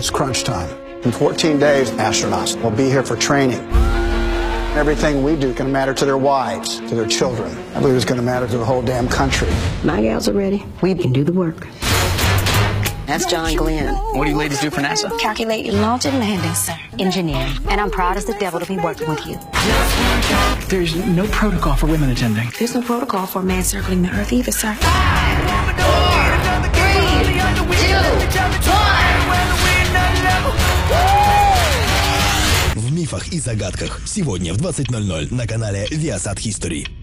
It's crunch time. In 14 days, astronauts will be here for training. Everything we do can matter to their wives, to their children. I believe it's going to matter to the whole damn country. My gals are ready. We can do the work. That's John Glenn. What do you ladies do for NASA? Calculate your launch and landing, sir. Engineering. And I'm proud as the devil to be working with you. There's no protocol for women attending. There's no protocol for a man circling the Earth either, sir. Мифах и загадках. Сегодня в 20.00 на канале Viasat History.